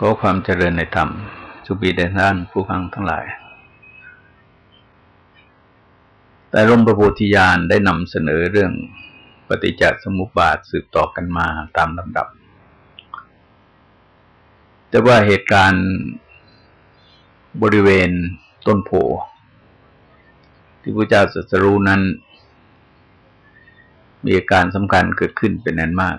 ก็ความเจริญในธรรมสุบีเดนานผู้ฟังทั้งหลาย แต่ร่มประโพธิญาณได้นำเสนอเรื่องปฏิจจสมุปบาทสืบต่อกันมาตามลำดับ แต่ว่าเหตุการณ์บริเวณต้นโพที่พระเจ้าสัสรู้นั้น มีอาการสำคัญเกิดขึ้นเป็นนั้นมาก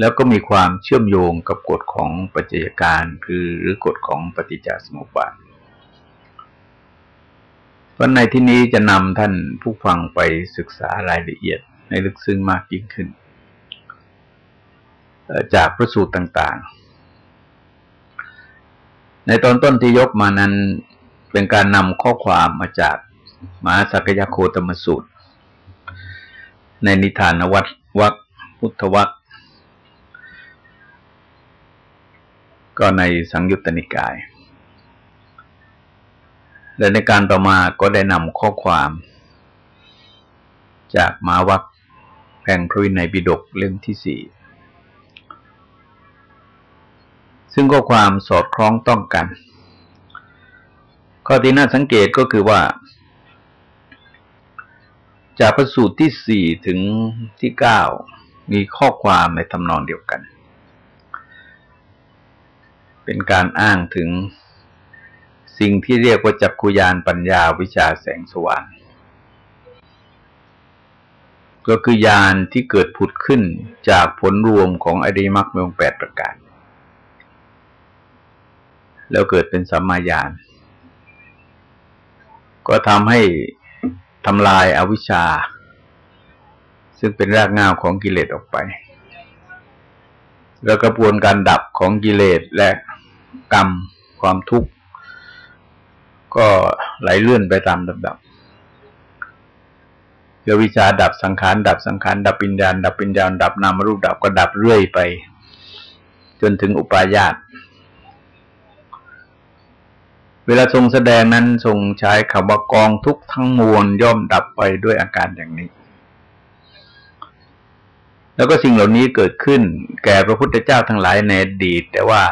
แล้วก็มีความเชื่อมโยงกับกฎของปัจจัยการคือหรือกฎของปฏิจจสมุปบาทเพราะในที่นี้จะนำท่านผู้ฟังไปศึกษารายละเอียดในลึกซึ้งมากยิ่งขึ้น จากพระสูตรต่าง ๆ ในตอนต้นที่ยกมานั้นเป็นการนำข้อความมาจากมหาสักยโคตมสูตร ในนิทานวัตวัคพุทธวัค ก็ในสังยุตตนิกาย และในการต่อมาก็ได้นำข้อความ จากมาวัคแห่งพระวินัยบิดกเล่มที่สี่ซึ่งข้อความสอดคล้องต้องกัน ข้อที่น่าสังเกตก็คือว่า จากประสูตรที่สี่ถึงที่เก้ามีข้อความในทำนองเดียวกัน เป็นการอ้างถึงสิ่งที่เรียกว่าจักคุยานปัญญาวิชาแสงสว่างก็คือยานที่เกิดผุดขึ้นจากผลรวมของอริมักเมืองแปดประการ แล้วเกิดเป็นสัมมาญาณก็ทำให้ทำลายอาวิชชา ซึ่งเป็นรากง่าวของกิเลสออกไป แล้วกระบวนการดับของกิเลสและ กรรม ความทุกข์ ก็ไหลเลื่อนไปตามลำดับเกิดวิชาดับสังขารดับสังขารดับปิญญาดับปิญญาดับนามรูปดับก็ดับเรื่อยไป จนถึงอุปาญาตเวลาทรงแสดงนั้นทรงใช้คำว่ากองทุกทั้งมวลย่อมดับไปด้วยอาการอย่างนี้ แล้วก็สิ่งเหล่านี้เกิดขึ้นแก่พระพุทธเจ้าทั้งหลายในอดีตแต่ว่า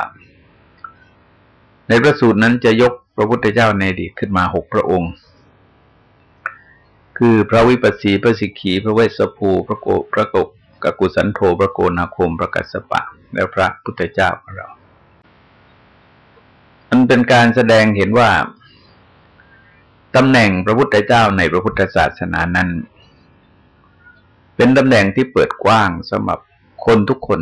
ในพระสูตรนั้นจะยกพระพุทธเจ้าในอดีตขึ้นมาหกพระองค์ คือพระวิปัสสีพระสิกขีพระเวสสภูพระโกพระกกกกุสันโธพระโกนาคมพระกัสสปะ และพระพุทธเจ้าของเรา มันเป็นการแสดงเห็นว่าตำแหน่งพระพุทธเจ้าในพระพุทธศาสนานั้น เป็นตำแหน่งที่เปิดกว้างสำหรับคนทุกคน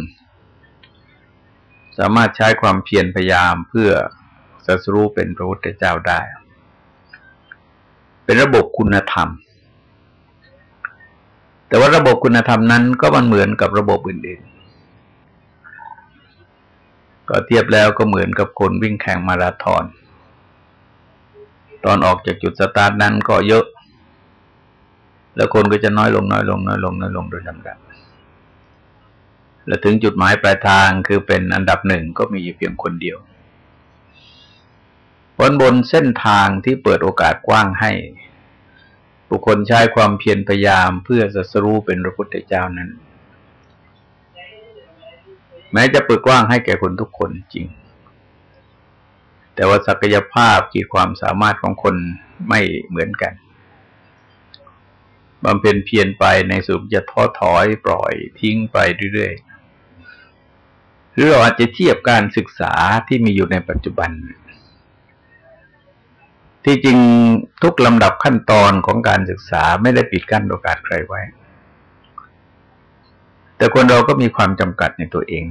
สามารถใช้ความเพียรพยายามเพื่อ สัสรู้เป็นพระพุทธเจ้าได้ เป็นระบบคุณธรรม แต่ว่าระบบคุณธรรมนั้นก็มันเหมือนกับระบบอื่นๆ ก็เทียบแล้วก็เหมือนกับคนวิ่งแข่งมาราธอน ตอนออกจากจุดสตาร์ทนั้นก็เยอะ แล้วคนก็จะน้อยลงน้อยลงน้อยลงน้อยลงโดยลำดับและถึงจุดหมายปลายทางคือเป็นอันดับหนึ่งก็มีเพียงคนเดียว บนบนเส้นทางที่เปิดโอกาสกว้างให้ บุคคลใช้ความเพียรพยายามเพื่อจะสรู้เป็นพระพุทธเจ้านั้น แม้จะเปิดกว้างให้แก่คนทุกคนจริง แต่ว่าศักยภาพขีดความสามารถของคนไม่เหมือนกันบำเพ็ญเพียรไปในสุดจะท้อถอยปล่อยทิ้งไปเรื่อยๆหรือเราอาจจะเทียบการศึกษาที่มีอยู่ในปัจจุบันเที่จริงทุกลำดับขั้นตอนของการศึกษาไม่ได้ปิดกั้นโอกาสใครไว้ แต่คนเราก็มีความจำกัดในตัวเอง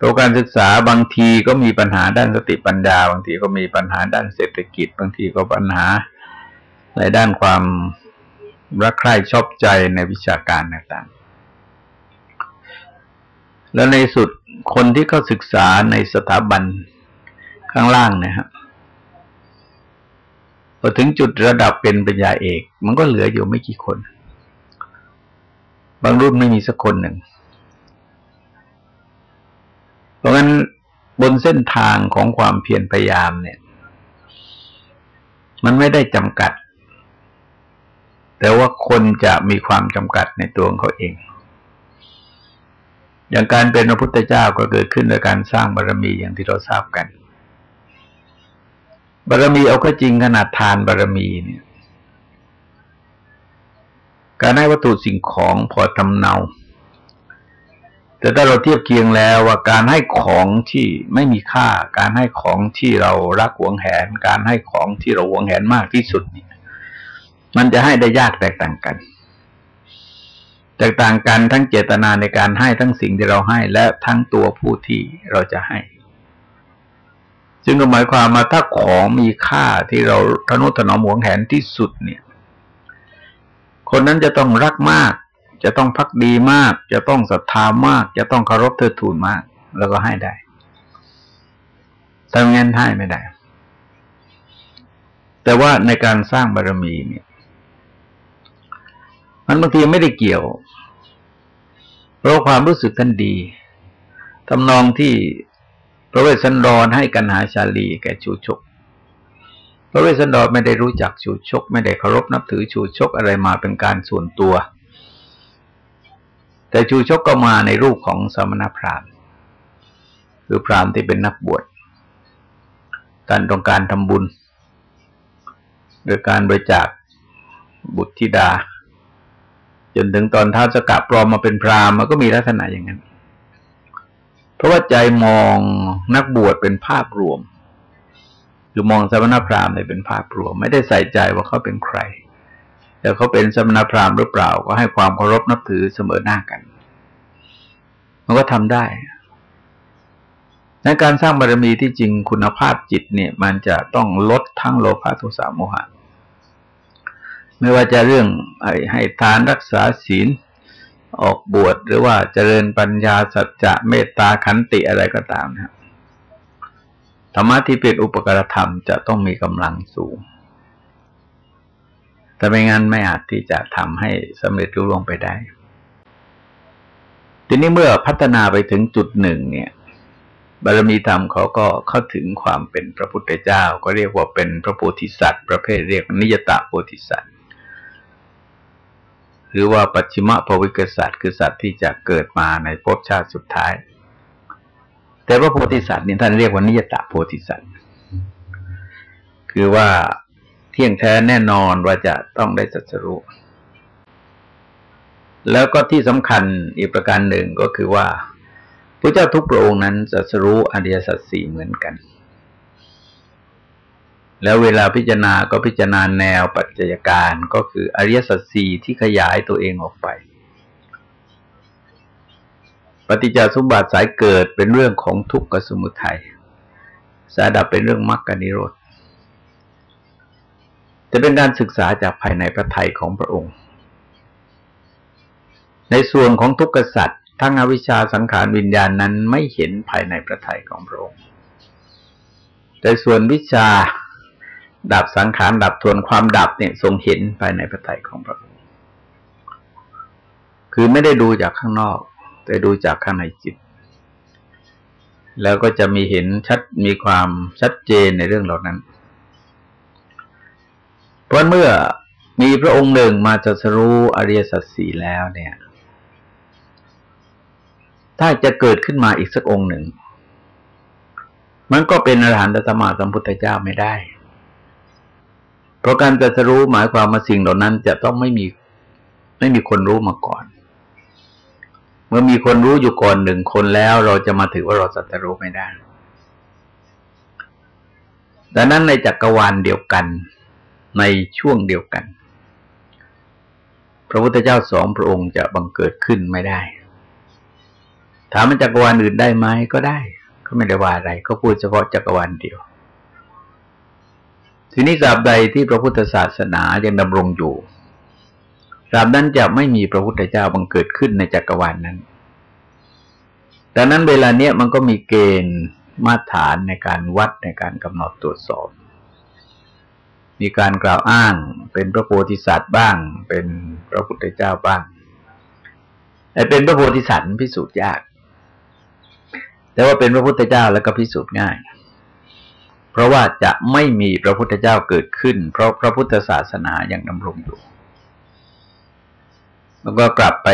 ตัวการศึกษาบางทีก็มีปัญหาด้านสติปัญญา บางทีก็มีปัญหาด้านเศรษฐกิจ บางทีก็ปัญหาในด้านความรักใคร่ชอบใจในวิชาการต่างๆ แล้วในสุดคนที่เขาศึกษาในสถาบัน ข้างล่างนะฮะพอถึงจุดระดับเป็นปัญญาเอก มันก็เหลืออยู่ไม่กี่คน บางรุ่นไม่มีสักคนหนึ่ง เพราะงั้นบนเส้นทางของความเพียรพยายามเนี่ย มันไม่ได้จำกัด แต่ว่าคนจะมีความจำกัดในตัวของเขาเองอย่างการเป็นพระพุทธเจ้าก็เกิดขึ้นโดยการสร้างบารมีอย่างที่เราทราบกัน บารมีเอาก็จริงขนาดทานบารมีเนี่ย การให้วัตถุสิ่งของพอทำเนา แต่ถ้าเราเทียบเคียงแล้วว่าการให้ของที่ไม่มีค่า การให้ของที่เรารักหวงแหน การให้ของที่เราหวงแหนมากที่สุดเนี่ยมันจะให้ได้ยากแตกต่างกัน แตกต่างกันทั้งเจตนาในการให้ทั้งสิ่งที่เราให้และทั้งตัวผู้ที่เราจะให้ จึงก็หมายความมาถ้าของมีค่าที่เราทนุถนอมหวงแหนที่สุดเนี่ย คนนั้นจะต้องรักมาก จะต้องพักดีมาก จะต้องศรัทธามาก จะต้องเคารพเทิดทูนมาก แล้วก็ให้ได้แต่เงินให้ไม่ได้ แต่ว่าในการสร้างบารมีเนี่ย มันบางทีไม่ได้เกี่ยว เพราะความรู้สึกท่านดีทำนองที่ ระเวสสันดรให้กันหาชาลีแก่ชูชก พระเวสสันดรไม่ได้รู้จักชูชก ไม่ได้เคารพนับถือชูชกอะไรมาเป็นการส่วนตัว แต่ชูชกก็มาในรูปของสมณพราหมณ์คือพราหมณ์ที่เป็นนักบวชการต้องการทำบุญ โดยการบริจาคบุตรธิดา จนถึงตอนท้าสกัดปลอมมาเป็นพราหมณ์มันก็มีลักษณะอย่างนั้น เพราะว่าใจมองนักบวชเป็นภาพรวมหรือมองสมณพราหมณ์เป็นภาพรวม ไม่ได้ใส่ใจว่าเขาเป็นใคร แต่เขาเป็นสมณพราหมณ์หรือเปล่า ก็ให้ความเคารพนับถือเสมอหน้ากัน มันก็ทำได้ในการสร้างบารมีที่จริงคุณภาพจิตเนี่ย มันจะต้องลดทั้งโลภะโทสะโมหะ ไม่ว่าจะเรื่องให้ทานรักษาศีล ออกบวชหรือว่าเจริญปัญญาสัจจะเมตตาขันติอะไรก็ตามนะครับธรรมะที่เป็นอุปกรธรรมจะต้องมีกำลังสูง แต่ไม่งั้นไม่อาจที่จะทำให้สำเร็จรุ่งไปได้ ทีนี้เมื่อพัฒนาไปถึงจุดหนึ่งเนี่ย บารมีธรรมเขาก็เข้าถึงความเป็นพระพุทธเจ้า ก็เรียกว่าเป็นพระโพธิสัตว์ ประเภทเรียกนิยตะโพธิสัตว์ หรือว่าปัจฉิมภวิกษัตริย์คือสัตว์ที่จะเกิดมาในภพชาติสุดท้าย แต่ว่าโพธิสัตว์นี่ท่านเรียกว่านิยตะโพธิสัตว์ คือว่าเที่ยงแท้แน่นอนว่าจะต้องได้สัจรู้แล้วก็ที่สำคัญอีกประการหนึ่งก็คือว่าพระเจ้าทุกพระองค์นั้นสัจรู้อริยสัจสี่เหมือนกัน แล้วเวลาพิจารณาก็พิจารณาแนวปัจจัยการก็คืออริยสัจสี่ที่ขยายตัวเองออกไป ปฏิจจสมบัติสายเกิดเป็นเรื่องของทุกขสมุทัยสาดับเป็นเรื่องมรรคนิโรธจะเป็นการศึกษาจากภายในพระทัยของพระองค์ ในส่วนของทุกขสัตว์ทั้งอวิชชาสังขารวิญญาณนั้นไม่เห็นภายในพระทัยของพระองค์ แต่ส่วนวิชา ดับสังขารดับทวนความดับเนี่ยทรงเห็นภายในพระทัยของพระองค์คือไม่ได้ดูจากข้างนอก แต่ดูจากข้างในจิต แล้วก็จะมีเห็นชัดมีความชัดเจนในเรื่องเหล่านั้น เพราะเมื่อมีพระองค์หนึ่งมาจะสรู้อริยสัจสี่แล้วเนี่ย ถ้าจะเกิดขึ้นมาอีกสักองค์หนึ่ง มันก็เป็นอรหันตสมาสัมพุทธเจ้าไม่ได้ เพราะการตรัสรู้หมายความว่าสิ่งเหล่านั้นจะต้องไม่มีไม่มีคนรู้มาก่อน เมื่อมีคนรู้อยู่ก่อนหนึ่งคนแล้ว เราจะมาถือว่าเราตรัสรู้ไม่ได้ดังนั้นในจักรวาลเดียวกันในช่วงเดียวกัน พระพุทธเจ้าสองพระองค์จะบังเกิดขึ้นไม่ได้ ถามมันจักรวาลอื่นได้ไหมก็ได้ ก็ไม่ได้ว่าอะไร ก็พูดเฉพาะจักรวาลเดียว ทีนี้ตราบใดที่พระพุทธศาสนายังดำรงอยู่ตราบนั้นจะไม่มีพระพุทธเจ้าบังเกิดขึ้นในจักรวาลนนั้น ดังนั้นเวลาเนี้ยมันก็มีเกณฑ์มาตรฐานในการวัดในการกำหนดตรวจสอบ มีการกล่าวอ้างเป็นพระโพธิสัตว์บ้าง เป็นพระพุทธเจ้าบ้างแต่เป็นพระโพธิสัตว์พิสูจน์ยาก แต่ว่าเป็นพระพุทธเจ้าแล้วก็พิสูจน์ง่าย เพราะว่าจะไม่มีพระพุทธเจ้าเกิดขึ้น เพราะพระพุทธศาสนายังดำรงอยู่ แล้วก็กลับไป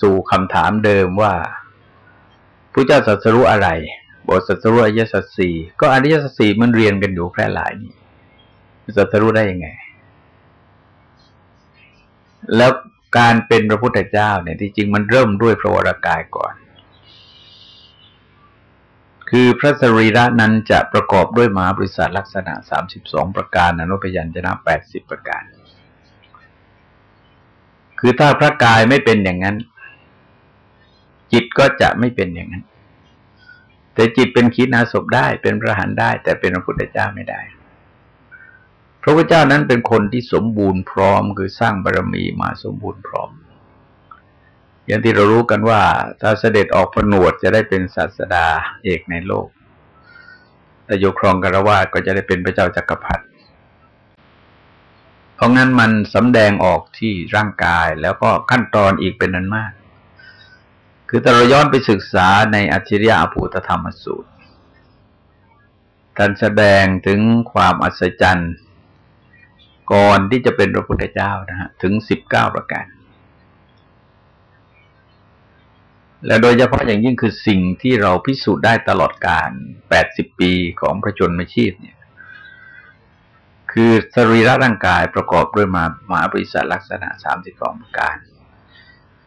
สู่คำถามเดิมว่าพระเจ้าสัสรู้อะไรบอกสัสรู้อริยสัจสี่ก็อริยสัจสี่มันเรียนกันอยู่แพร่หลายนี่สัสรู้ได้ยังไง แล้วการเป็นพระพุทธเจ้าเนี่ยที่จริงมันเริ่มด้วยพระวรากายก่อน คือพระสรีระนั้นจะประกอบด้วยมหาบริษัทลักษณะสามสิบสองประการอนุปยัญชนะแปดสิบประการ คือถ้าพระกายไม่เป็นอย่างนั้น จิตก็จะไม่เป็นอย่างนั้น แต่จิตเป็นคิดนาศพได้เป็นพระหันได้ แต่เป็นพระพุทธเจ้าไม่ได้พระพุทธเจ้านั้นเป็นคนที่สมบูรณ์พร้อม คือสร้างบารรมีมาสมบูรณ์พร้อม อย่างที่เรารู้กันว่า ถ้าเสด็จออกผนวดจะได้เป็นศาสดาเอกในโลกแต่ยกครองกรวาก็จะได้เป็นพระเจ้าจักรพรรดิเพราะงั้นมันสำแดงออกที่ร่างกายแล้วก็ขั้นตอนอีกเป็นนั้นมาก คือแต่เราย้อนไปศึกษาในอัจฉริยะภูตธรรมสูตรท่านแสดงถึงความอัศจรรย์ ก่อนที่จะเป็นพระพุทธเจ้านะฮะถึงสิบเก้าประการ และโดยเฉพาะอย่างยิ่งคือสิ่งที่เราพิสูจน์ได้ตลอดการแปดสิบปีของพระชนมชีพเนี่ย คือสรีระร่างกายประกอบด้วยมาหมาบริษัทลักษณะสามสิบสองประการ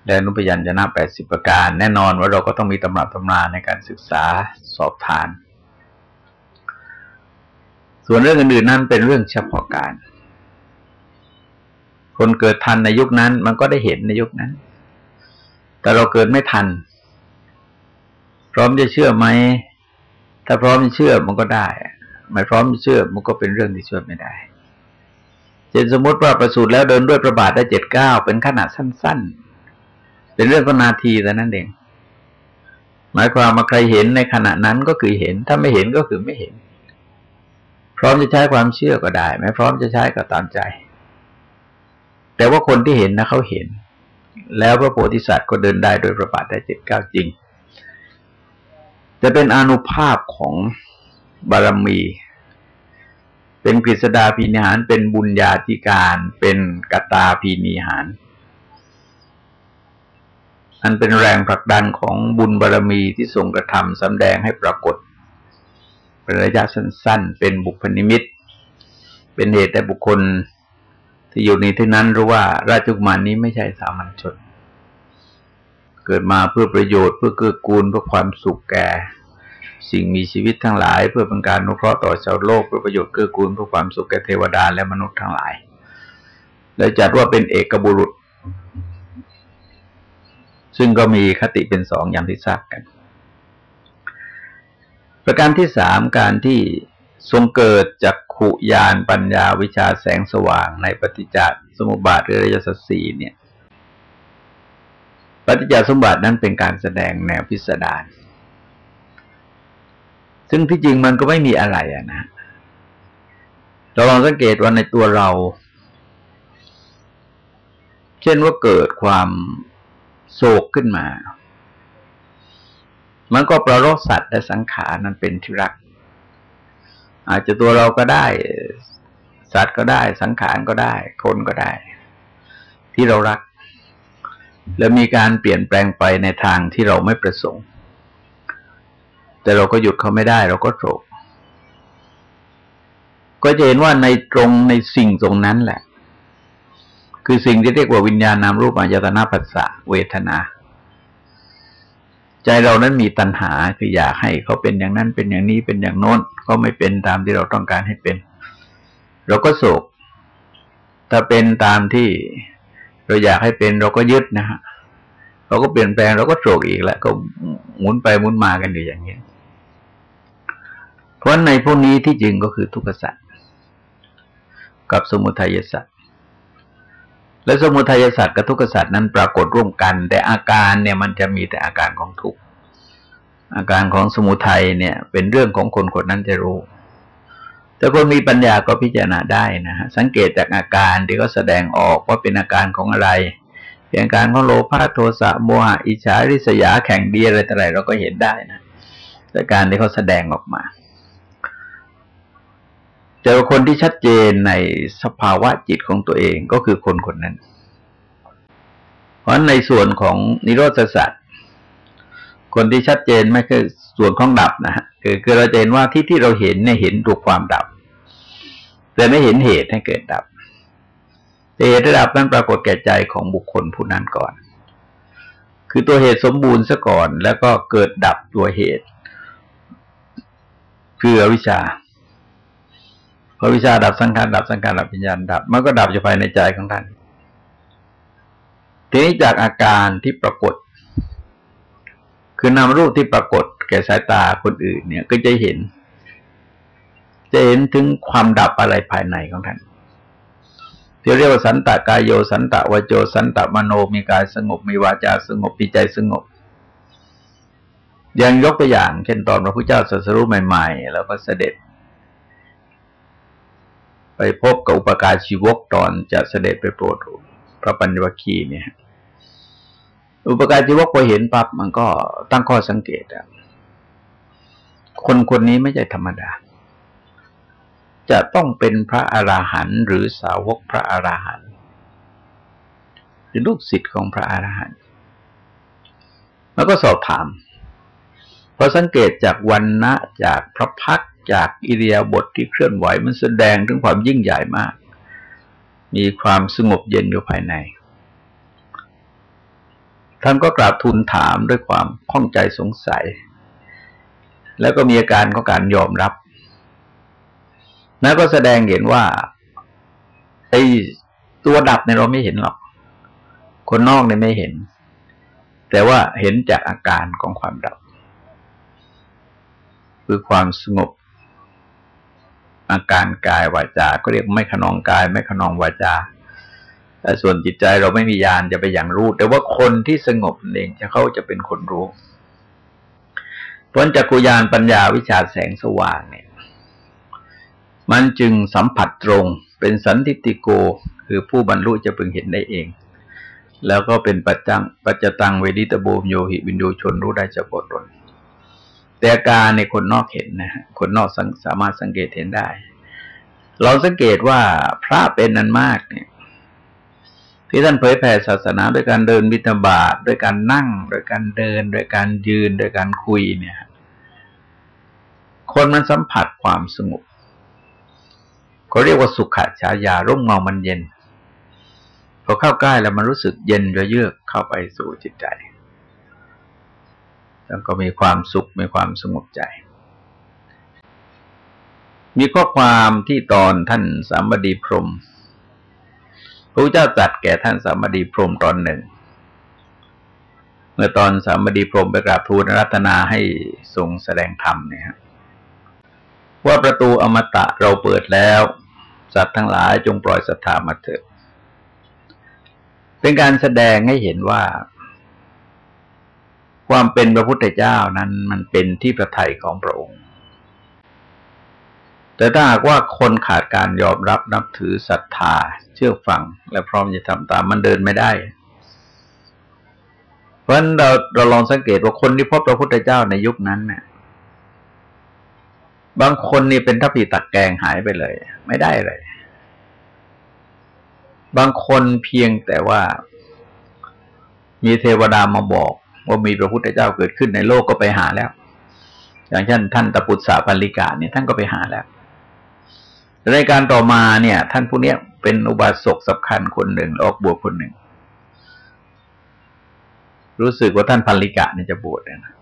และนุพยัญชนะแปดสิบประการ แน่นอนว่าเราก็ต้องมีตำราตำราในการศึกษาสอบทาน ส่วนเรื่องอื่นๆนั้นเป็นเรื่องเฉพาะการ คนเกิดทันในยุคนั้น มันก็ได้เห็นในยุคนั้น แต่เราเกิดไม่ทัน พร้อมจะเชื่อไหม ถ้าพร้อมจะเชื่อมันก็ได้ ไม่พร้อมจะเชื่อมันก็เป็นเรื่องที่ช่วยไม่ได้เช่นสมมติว่าประสูติแล้วเดินด้วยประบาทได้เจ็ดเก้าเป็นขนาดสั้น ๆ เป็นเรื่องก็นาทีแต่นั้นเองหมายความมาใครเห็นในขณะนั้นก็คือเห็น ถ้าไม่เห็นก็คือไม่เห็น พร้อมจะใช้ความเชื่อก็ได้ ไม่พร้อมจะใช้ก็ตามใจ แต่ว่าคนที่เห็นนะเขาเห็น แล้วพระโพธิสัตว์ก็เดินได้โดยประบาทได้เจ็ดเก้าจริง จะเป็นอนุภาพของบารมี เป็นกฤษดาพีนิหาร เป็นบุญญาธิการ เป็นกตาพีนิหารอันเป็นแรงผลักดันของบุญบารมีที่ทรงกระทำสำแดงให้ปรากฏ เป็นระยะสั้น ๆ เป็นบุพนิมิต เป็นเหตุแต่บุคคล ที่อยู่ในที่นั้นรู้ว่าราชกุมารนี้ไม่ใช่สามัญชน เกิดมาเพื่อประโยชน์เพื่อเกื้อกูลเพื่อความสุขแก่ สิ่งมีชีวิตทั้งหลาย เพื่อเป็นการนุเคราะห์ต่อชาวโลกเพื่อประโยชน์เกื้อกูลเพื่อความสุขแก่เทวดาและมนุษย์ทั้งหลาย และจัดว่าเป็นเอกบุรุษ ซึ่งก็มีคติเป็นสองอย่างที่ทราบกัน ประการที่สามการที่ ทรงเกิดจากขุยานปัญญาวิชาแสงสว่างในปฏิจจสมุปบาทหรือริยสัสีเนี่ย ปฏิจจสมุปบาทนั้นเป็นการแสดงแนวพิสดารซึ่งที่จริงมันก็ไม่มีอะไรอะนะเราลองสังเกตว่าในตัวเรา เช่นว่าเกิดความโศกขึ้นมา มันก็ประโลสัตว์และสังขารนั้นเป็นที่รัก อาจจะตัวเราก็ได้ สัตว์ก็ได้ สังขารก็ได้ คนก็ได้ ที่เรารัก แล้วมีการเปลี่ยนแปลงไปในทางที่เราไม่ประสงค์ แต่เราก็หยุดเขาไม่ได้ เราก็โศกก็จะเห็นว่าในตรงในสิ่งตรงนั้นแหละ คือสิ่งที่เรียกว่าวิญญาณนามรูปอายตนะปัสสะเวทนา ใจเรานั้นมีตัณหาคืออยากให้เขาเป็นอย่างนั้นเป็นอย่างนี้เป็นอย่างโน้นเขาไม่เป็นตามที่เราต้องการให้เป็น เราก็โศก ถ้าเป็นตามที่เราอยากให้เป็นเราก็ยึดนะฮะเราก็เปลี่ยนแปลงเราก็โศกอีกแล้ว ก็หมุนไปหมุนมากันอยู่อย่างนี้เพราะในพวกนี้ที่จริงก็คือทุกขสัตว์กับสมุทัยสัตว และสมุทัยศาสตว์กับทุกขสัตว์นั้นปรากฏร่วมกัน แต่อาการเนี่ยมันจะมีแต่อาการของทุกข์อาการของสมุทัยเนี่ย เป็นเรื่องของคนคนนั้นจะรู้ แต่คนมีปัญญาก็พิจารณาได้นะฮะสังเกตจากอาการที่เขาแสดงออกว่าเป็นอาการของอะไรเป็นอาการของโลภะโทสะโมหะอิจฉาริษยาแข่งดีอะไรต่ออะไรเราก็เห็นได้นะแต่การที่เขาแสดงออกมา เจอคนที่ชัดเจนในสภาวะจิตของตัวเองก็คือคนคนนั้น เพราะในส่วนของนิโรธสัตว์คนที่ชัดเจนไม่คือส่วนของดับนะฮะคือคือเราจะเห็นว่าที่ที่เราเห็นเนี่ยเห็นตัวความดับ แต่ไม่เห็นเหตุให้เกิดดับเหตุดับนั้นปรากฏแก่ใจของบุคคลผู้นั้นก่อน คือตัวเหตุสมบูรณ์ซะก่อน แล้วก็เกิดดับตัวเหตุ คืออวิชชา พอวิชาดับสังขารดับสังขารดับวิญญาณดับ มันก็ดับอยู่ภายในใจของท่านทีนี้จากอาการที่ปรากฏ คือนามรูปที่ปรากฏ แก่สายตาคนอื่น เนี่ยก็จะเห็น จะเห็นถึงความดับอะไรภายในของท่านที่เรียกว่าสันตกายโยสันตวโจสันตมโนมีกายสงบมีวาจาสงบมีใจสงบย่างยกตัวอย่าง เช่นตอนพระพุทธเจ้าสัสรู้ใหม่ ๆ แล้วก็เสด็จ ไปพบกับอุปการชีวกตอนจะเสด็จไปโปรดพระปัญญวคีเนี่ยอุปการชีวกพอเห็นปั๊บมันก็ตั้งข้อสังเกตอะคนคนนี้ไม่ใช่ธรรมดา จะต้องเป็นพระอราหันต์หรือสาวกพระอราหันต์หรือลูกศิษย์ของพระอราหันต์แล้วก็สอบถามพอสังเกตจากวันนะจากพระพัก จากอิริยาบถทที่เคลื่อนไหวมันแสดงถึงความยิ่งใหญ่มาก มีความสงบเย็นอยู่ภายใน ท่านก็กราบทูลถามด้วยความข้องใจสงสัย แล้วก็มีอาการของการยอมรับนั่นก็แสดงเห็นว่าไอ้ตัวดับในเราไม่เห็นหรอก คนนอกเนี่ยไม่เห็น แต่ว่าเห็นจากอาการของความดับ คือความสงบ อาการกายวาจาก็เรียกไม่ขนองกาย ไม่ขนองวาจาแต่ส่วนจิตใจเราไม่มียานจะไปอย่างรู้ แต่ว่าคนที่สงบเองจะเขาจะเป็นคนรู้เพราะจักรุยานปัญญาวิชาแสงสว่างเนี่ย มันจึงสัมผัสตรงเป็นสันติติโก คือผู้บรรลุจะพึงเห็นได้เอง แล้วก็เป็นปัจจังปัจจตังเวดิตโบมโยหิวินโดชนรู้ได้จากตน แต่การในคนนอกเห็นนะฮะคนนอกสามารถสังเกตเห็นได้ เราสังเกตว่าพระเป็นนันมากเนี่ย ที่ท่านเผยแผ่ศาสนาโดยการเดินบิณฑบาตโดยการนั่งโดยการเดินโดยการยืนโดยการคุยเนี่ย คนมันสัมผัสความสงบเขาเรียกว่าสุขฉายาร่มเงามันเย็นพอเข้าใกล้แล้วมันรู้สึกเย็นเยือกเข้าไปสู่จิตใจ แล้วก็มีความสุขมีความสงบใจ มีข้อความที่ตอนท่านสามบดีพรมพระเจ้าจัดแก่ท่านสามบดีพรมตอนหนึ่ง เมื่อตอนสามบดีพรมไปกราบทูลรัตนาให้ทรงแสดงธรรมเนี่ยว่าประตูอมตะเราเปิดแล้ว สัตว์ทั้งหลายจงปล่อยศรัทธามาเถิดเป็นการแสดงให้เห็นว่า ความเป็นพระพุทธเจ้านั้นมันเป็นที่ประทัยของพระองค์ แต่ถ้าหากว่าคนขาดการยอมรับนับถือศรัทธาเชื่อฟัง และพร้อมจะทำตามมันเดินไม่ได้ เพราะฉะนั้นเราเราลองสังเกตว่าคนที่พบพระพุทธเจ้าในยุคนั้นเนี่ยบางคนนี่เป็นทัพพีตักแกงหายไปเลย ไม่ได้เลย บางคนเพียงแต่ว่า มีเทวดามาบอก ว่ามีพระพุทธเจ้าเกิดขึ้นในโลกก็ไปหาแล้ว อย่างเช่นท่านตปุตสาพันลิกาเนี่ยท่านก็ไปหาแล้วในการต่อมาเนี่ย ท่านผู้นี้เป็นอุบาสกสำคัญคนหนึ่งออกบวชคนหนึ่ง รู้สึกว่าท่านพันลิกะเนี่ยจะบวชนะ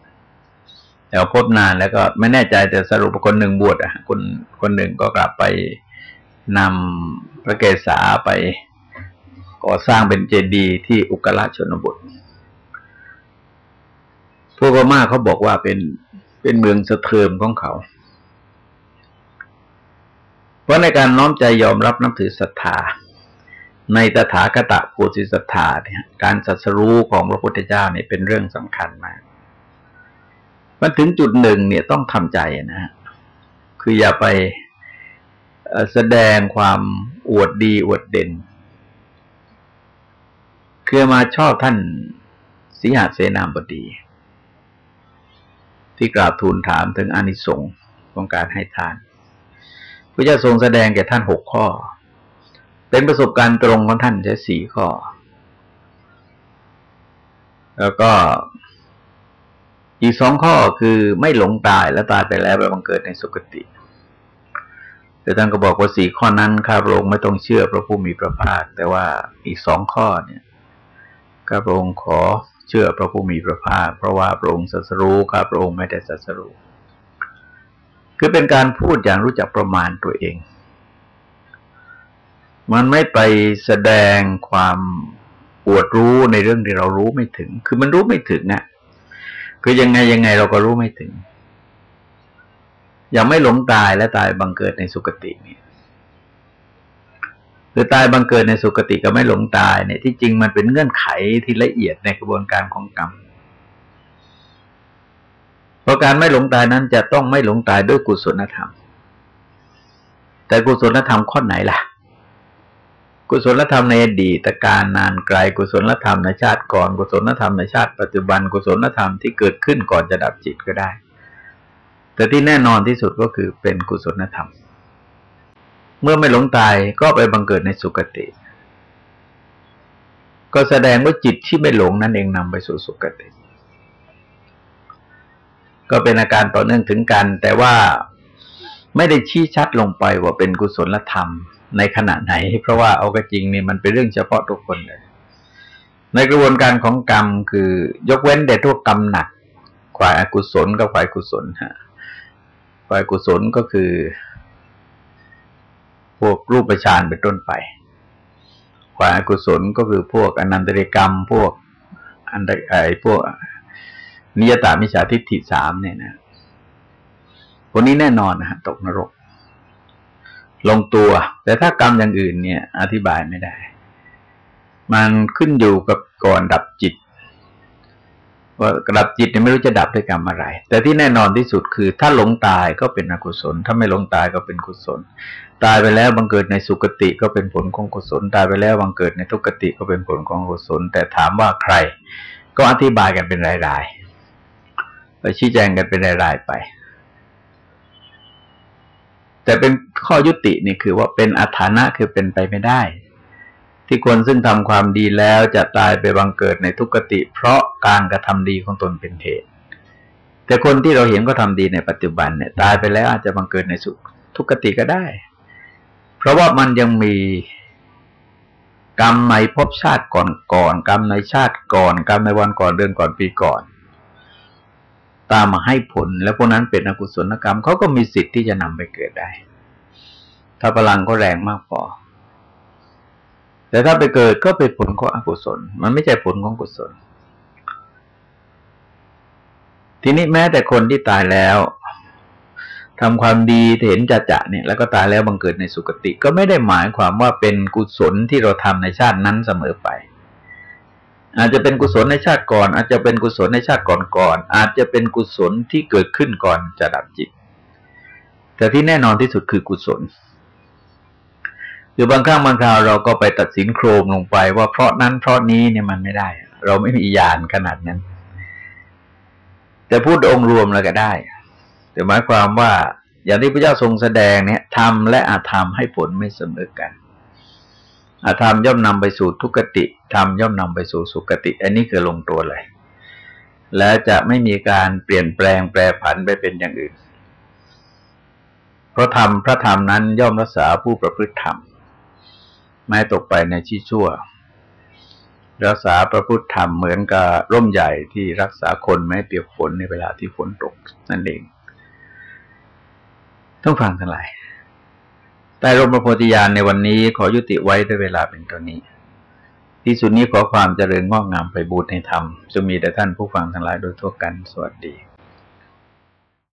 แต่พบนานแล้วก็ไม่แน่ใจแต่สรุปคนหนึ่งบวชอะคนคนหนึ่งก็กลับไปนำพระเกศาไปก่อสร้างเป็นเจดีย์ที่อุกราชนบท พวกพม่าเขาบอกว่าเป็นเป็นเมืองสะเทิมของเขา เพราะในการน้อมใจยอมรับนับถือศรัทธา ในตถาคตโพธิศรัทธาเนี่ยการสัสรู้ของพระพุทธเจ้าเนี่ยเป็นเรื่องสำคัญมาก มันถึงจุดหนึ่งเนี่ยต้องทำใจนะฮะคืออย่าไปแสดงความอวดดีอวดเด่น คือมาชอบท่านสีหาเสนามบดี ที่กราบทูลถามถึงอนิสงส์ของการให้ทาน พระเจ้าทรงแสดงแก่ท่านหกข้อ เป็นประสบการณ์ตรงของท่านใช้สี่ข้อ แล้วก็อีกสองข้อคือไม่หลงตายและตายไปแล้วไปบังเกิดในสุคติแต่ท่านก็บอกว่าสี่ข้อนั้นข้าพระองค์ไม่ต้องเชื่อพระผู้มีพระภาค แต่ว่าอีกสองข้อเนี่ยข้าพระองค์ขอ เชื่อพระผู้มีพระภาค เพราะว่าพระองค์สัสรู้ข้าพระองค์ไม่ได้สัสรู้คือเป็นการพูดอย่างรู้จักประมาณตัวเอง มันไม่ไปแสดงความปวดรู้ในเรื่องที่เรารู้ไม่ถึง คือมันรู้ไม่ถึงอะคือยังไงยังไงเราก็รู้ไม่ถึง ยังไม่หลงตายและตายบังเกิดในสุคติเนี่ย คือตายบังเกิดในสุคติกับไม่หลงตายเนี่ยที่จริงมันเป็นเงื่อนไขที่ละเอียดในกระบวนการของกรรมเพราะการไม่หลงตายนั้นจะต้องไม่หลงตายด้วยกุศลธรรม แต่กุศลธรรมข้อไหนล่ะ กุศลธรรมในอดีตการนานไกลกุศลธรรมในชาติก่อนกุศลธรรมในชาติปัจจุบันกุศลธรรมที่เกิดขึ้นก่อนจะดับจิตก็ได้ แต่ที่แน่นอนที่สุดก็คือเป็นกุศลธรรม เมื่อไม่หลงตายก็ไปบังเกิดในสุคติ ก็แสดงว่าจิตที่ไม่หลงนั่นเองนำไปสู่สุคติ ก็เป็นอาการต่อเนื่องถึงกัน แต่ว่าไม่ได้ชี้ชัดลงไปว่าเป็นกุศลธรรมในขณะไหน เพราะว่าเอากระจริงนี่มันเป็นเรื่องเฉพาะทุกคนเลยในกระบวนการของกรรมคือยกเว้นแต่ทุกกรรมหนักฝ่ายอกุศลกับฝ่ายกุศลฮะฝ่ายกุศลก็คือ พวกรูปฌานเป็นต้นไปฝ่ายอกุศลก็คือพวกอนันตริกรรม พวกอันไอพวกนิยตามิจฉาทิฏฐิสามเนี่ยนะคนนี้แน่นอนนะฮะตกนรก ลงตัว แต่ถ้ากรรมอย่างอื่นเนี่ย อธิบายไม่ได้ มันขึ้นอยู่กับก่อนดับจิต ว่าดับจิตเนี่ยไม่รู้จะดับด้วยกรรมอะไร แต่ที่แน่นอนที่สุดคือ ถ้าหลงตายก็เป็นอกุศล ถ้าไม่หลงตายก็เป็นกุศล ตายไปแล้วบังเกิดในสุคติก็เป็นผลของกุศล ตายไปแล้วบังเกิดในทุกติก็เป็นผลของกุศล แต่ถามว่าใคร ก็อธิบายกันเป็นรายๆไปชี้แจงกันเป็นรายๆไป แต่เป็นข้อยุตินี่คือว่าเป็นอัฐานะคือเป็นไปไม่ได้ ที่คนซึ่งทำความดีแล้วจะตายไปบังเกิดในทุกขติ เพราะการกระทำดีของตนเป็นเหตุ แต่คนที่เราเห็นก็ทำดีในปัจจุบันเนี่ย ตายไปแล้วอาจจะบังเกิดในสุขทุกขติก็ได้ เพราะว่ามันยังมีกรรมในภพชาติก่อนก่อนกรรมในชาติก่อนกรรมในวันก่อนเดือนก่อนปีก่อน ตามมาให้ผล แล้วพวกนั้นเป็นอกุศลกรรมเขาก็มีสิทธิ์ที่จะนำไปเกิดได้ ถ้าพลังก็แรงมากพอ แต่ถ้าไปเกิดก็เป็นผลของอกุศล มันไม่ใช่ผลของกุศล ทีนี้แม้แต่คนที่ตายแล้วทำความดีเห็นจะจะเนี่ยแล้วก็ตายแล้วบังเกิดในสุคติก็ไม่ได้หมายความว่าเป็นกุศลที่เราทำในชาตินั้นเสมอไป อาจจะเป็นกุศลในชาติก่อน อาจจะเป็นกุศลในชาติก่อนๆอาจจะเป็นกุศลที่เกิดขึ้นก่อนจะดับจิต แต่ที่แน่นอนที่สุดคือกุศล คือบางครั้งบางคราวเราก็ไปตัดสินโครมลงไป ว่าเพราะนั้นเพราะนี้เนี่ยมันไม่ได้ เราไม่มีญาณขนาดนั้น แต่พูดองค์รวมแล้วก็ได้ แต่หมายความว่าอย่างที่พระเจ้าทรงแสดงเนี่ยทำและอาธรรมให้ผลไม่เสมอกัน อาธรรมย่อมนำไปสู่ทุกติธรรมย่อมนำไปสู่สุกติ อันนี้คือลงตัวเลย และจะไม่มีการเปลี่ยนแปลงแปรผันไปเป็นอย่างอื่น เพราะธรรมพระธรรมนั้นย่อมรักษาผู้ประพฤติธรรม ไม่ตกไปในที่ชั่ว รักษาประพฤติธรรมเหมือนกับร่มใหญ่ที่รักษาคนไม่เปียกฝนในเวลาที่ฝนตกนั่นเอง ต้องฟังทั้งหลายแต่รมพระโพธิญาณในวันนี้ขอยุติไว้ด้วยเวลาเป็นตัวนี้ ที่สุดนี้ขอความเจริญงอกงามไปบูรณนธรรมจะมีแต่ท่านผู้ฟังทั้งหลายโดยทั่วกันสวัสดี